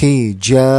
hijaratin